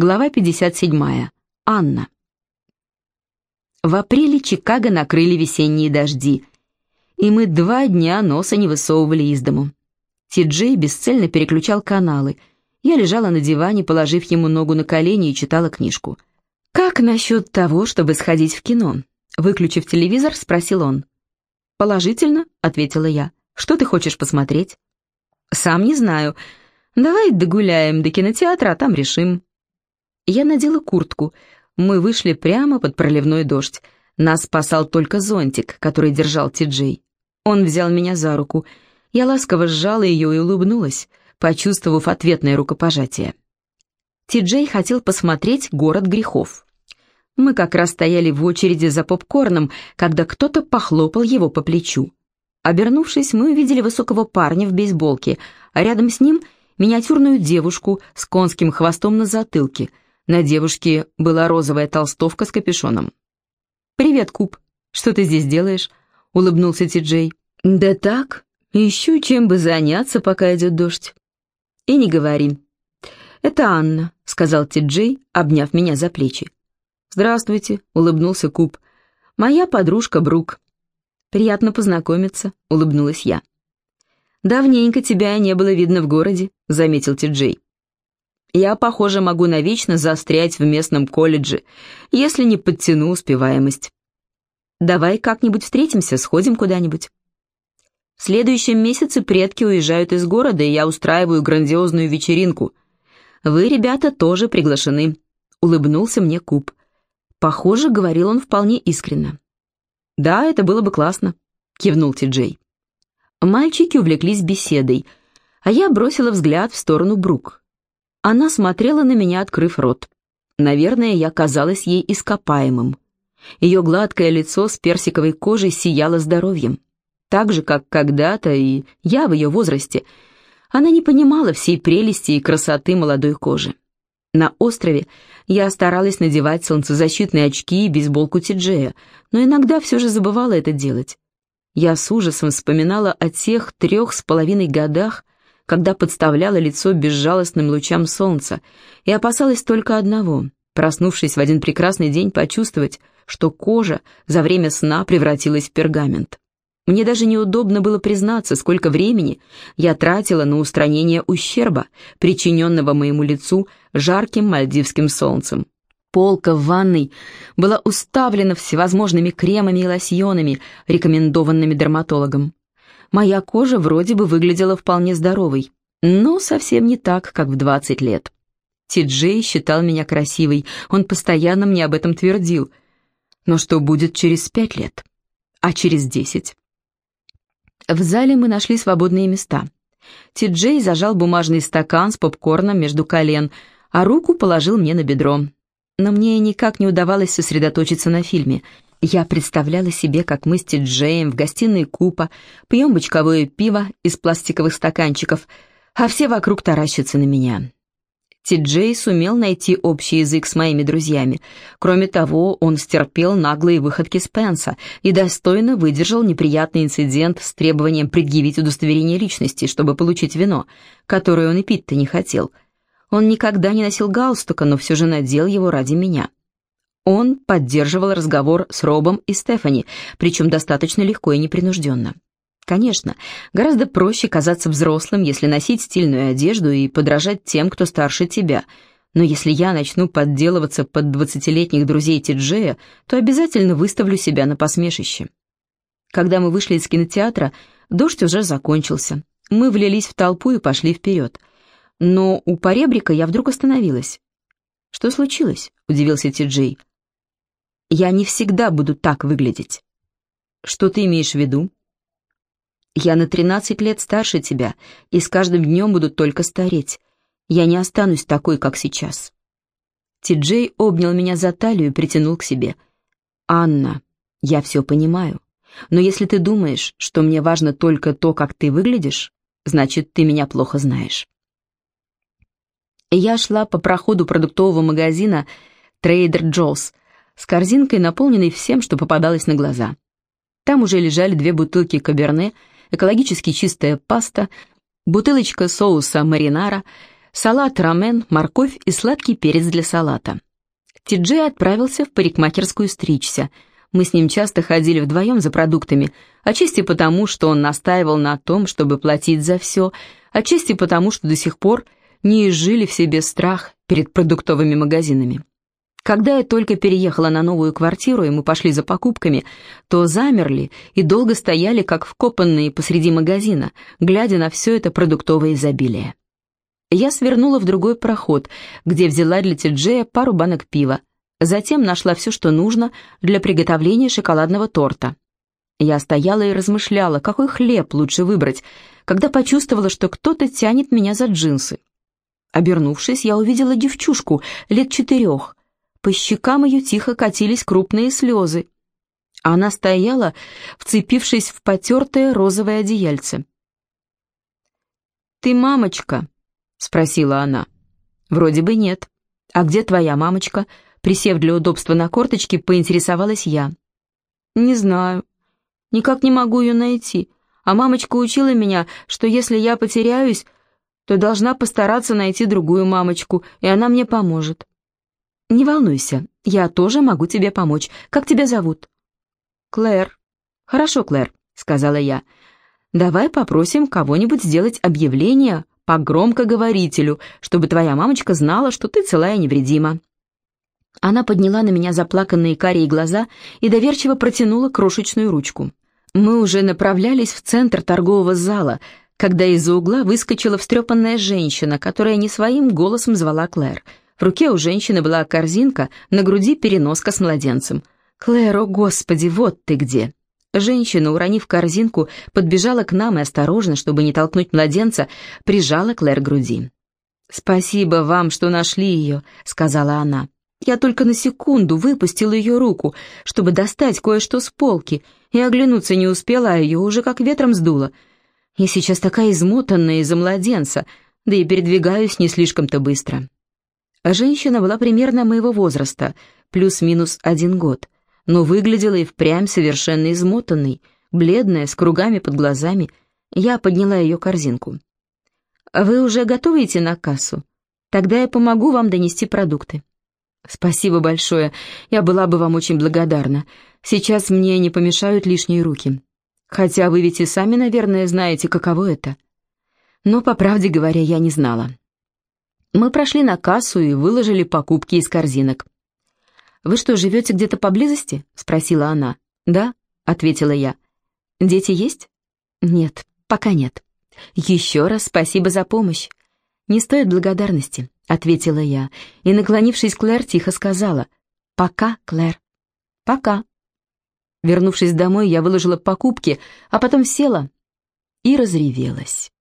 Глава 57. Анна. В апреле Чикаго накрыли весенние дожди, и мы два дня носа не высовывали из дому. Ти-Джей бесцельно переключал каналы. Я лежала на диване, положив ему ногу на колени и читала книжку. «Как насчет того, чтобы сходить в кино?» Выключив телевизор, спросил он. «Положительно», — ответила я. «Что ты хочешь посмотреть?» «Сам не знаю. Давай догуляем до кинотеатра, а там решим». Я надела куртку. Мы вышли прямо под проливной дождь. Нас спасал только зонтик, который держал Ти-Джей. Он взял меня за руку. Я ласково сжала ее и улыбнулась, почувствовав ответное рукопожатие. Ти-Джей хотел посмотреть «Город грехов». Мы как раз стояли в очереди за попкорном, когда кто-то похлопал его по плечу. Обернувшись, мы увидели высокого парня в бейсболке, а рядом с ним миниатюрную девушку с конским хвостом на затылке — на девушке была розовая толстовка с капюшоном. «Привет, Куб. Что ты здесь делаешь?» — улыбнулся Ти-Джей. «Да так, ищу, чем бы заняться, пока идет дождь». «И не говори». «Это Анна», — сказал Ти-Джей, обняв меня за плечи. «Здравствуйте», — улыбнулся Куб. «Моя подружка Брук». «Приятно познакомиться», — улыбнулась я. «Давненько тебя не было видно в городе», — заметил Ти-Джей. Я, похоже, могу навечно застрять в местном колледже, если не подтяну успеваемость. Давай как-нибудь встретимся, сходим куда-нибудь. В следующем месяце предки уезжают из города, и я устраиваю грандиозную вечеринку. Вы, ребята, тоже приглашены. Улыбнулся мне Куб. Похоже, говорил он вполне искренно. Да, это было бы классно, кивнул Ти-Джей. Мальчики увлеклись беседой, а я бросила взгляд в сторону Брук. Она смотрела на меня, открыв рот. Наверное, я казалась ей ископаемым. Ее гладкое лицо с персиковой кожей сияло здоровьем. Так же, как когда-то и я в ее возрасте. Она не понимала всей прелести и красоты молодой кожи. На острове я старалась надевать солнцезащитные очки и бейсболку Тиджея, но иногда все же забывала это делать. Я с ужасом вспоминала о тех трех с половиной годах, когда подставляла лицо безжалостным лучам солнца, и опасалась только одного — проснувшись в один прекрасный день, почувствовать, что кожа за время сна превратилась в пергамент. Мне даже неудобно было признаться, сколько времени я тратила на устранение ущерба, причиненного моему лицу жарким мальдивским солнцем. Полка в ванной была уставлена всевозможными кремами и лосьонами, рекомендованными дерматологом. Моя кожа вроде бы выглядела вполне здоровой, но совсем не так, как в 20 лет. Ти-Джей считал меня красивой, он постоянно мне об этом твердил. Но что будет через пять лет? А через десять? В зале мы нашли свободные места. Ти-Джей зажал бумажный стакан с попкорном между колен, а руку положил мне на бедро. Но мне никак не удавалось сосредоточиться на фильме — я представляла себе, как мы с Ти-Джеем в гостиной Купа пьем бочковое пиво из пластиковых стаканчиков, а все вокруг таращатся на меня. Ти-Джей сумел найти общий язык с моими друзьями. Кроме того, он стерпел наглые выходки Спенса и достойно выдержал неприятный инцидент с требованием предъявить удостоверение личности, чтобы получить вино, которое он и пить-то не хотел. Он никогда не носил галстука, но все же надел его ради меня. Он поддерживал разговор с Робом и Стефани, причем достаточно легко и непринужденно. Конечно, гораздо проще казаться взрослым, если носить стильную одежду и подражать тем, кто старше тебя. Но если я начну подделываться под двадцатилетних друзей Тиджея, то обязательно выставлю себя на посмешище. Когда мы вышли из кинотеатра, дождь уже закончился. Мы влились в толпу и пошли вперед. Но у поребрика я вдруг остановилась. «Что случилось?» — удивился Ти-Джей. Я не всегда буду так выглядеть. Что ты имеешь в виду? Я на 13 лет старше тебя, и с каждым днем буду только стареть. Я не останусь такой, как сейчас. Ти-Джей обнял меня за талию и притянул к себе. «Анна, я все понимаю, но если ты думаешь, что мне важно только то, как ты выглядишь, значит, ты меня плохо знаешь». Я шла по проходу продуктового магазина Trader Joe's, с корзинкой, наполненной всем, что попадалось на глаза. Там уже лежали две бутылки каберне, экологически чистая паста, бутылочка соуса маринара, салат рамен, морковь и сладкий перец для салата. Ти-Джей отправился в парикмахерскую стричься. Мы с ним часто ходили вдвоем за продуктами, отчасти потому, что он настаивал на том, чтобы платить за все, отчасти потому, что до сих пор не изжили в себе страх перед продуктовыми магазинами. Когда я только переехала на новую квартиру, и мы пошли за покупками, то замерли и долго стояли, как вкопанные посреди магазина, глядя на все это продуктовое изобилие. Я свернула в другой проход, где взяла для Тиджея пару банок пива, затем нашла все, что нужно для приготовления шоколадного торта. Я стояла и размышляла, какой хлеб лучше выбрать, когда почувствовала, что кто-то тянет меня за джинсы. Обернувшись, я увидела девчушку лет четырех, по щекам ее тихо катились крупные слезы. Она стояла, вцепившись в потертое розовое одеяльце. «Ты мамочка?» — спросила она. «Вроде бы нет. А где твоя мамочка?» Присев для удобства на корточки, поинтересовалась я. «Не знаю. Никак не могу ее найти. А мамочка учила меня, что если я потеряюсь, то должна постараться найти другую мамочку, и она мне поможет. «Не волнуйся, я тоже могу тебе помочь. Как тебя зовут?» «Клэр». «Хорошо, Клэр», — сказала я. «Давай попросим кого-нибудь сделать объявление по громкоговорителю, чтобы твоя мамочка знала, что ты целая и невредима». Она подняла на меня заплаканные карие глаза и доверчиво протянула крошечную ручку. Мы уже направлялись в центр торгового зала, когда из-за угла выскочила встрепанная женщина, которая не своим голосом звала Клэр — в руке у женщины была корзинка, на груди переноска с младенцем. «Клэр, о господи, вот ты где!» Женщина, уронив корзинку, подбежала к нам и осторожно, чтобы не толкнуть младенца, прижала Клэр к груди. «Спасибо вам, что нашли ее», — сказала она. «Я только на секунду выпустила ее руку, чтобы достать кое-что с полки, и оглянуться не успела, а ее уже как ветром сдуло. Я сейчас такая измотанная из-за младенца, да и передвигаюсь не слишком-то быстро». Женщина была примерно моего возраста, плюс-минус один год, но выглядела и впрямь совершенно измотанной, бледная, с кругами под глазами. Я подняла ее корзинку. «Вы уже готовы идти на кассу? Тогда я помогу вам донести продукты». «Спасибо большое, я была бы вам очень благодарна. Сейчас мне не помешают лишние руки. Хотя вы ведь и сами, наверное, знаете, каково это». Но, по правде говоря, я не знала. Мы прошли на кассу и выложили покупки из корзинок. «Вы что, живете где-то поблизости?» — спросила она. «Да», — ответила я. «Дети есть?» «Нет, пока нет». «Еще раз спасибо за помощь». «Не стоит благодарности», — ответила я, и, наклонившись Клэр, тихо сказала. «Пока, Клэр». «Пока». Вернувшись домой, я выложила покупки, а потом села и разревелась.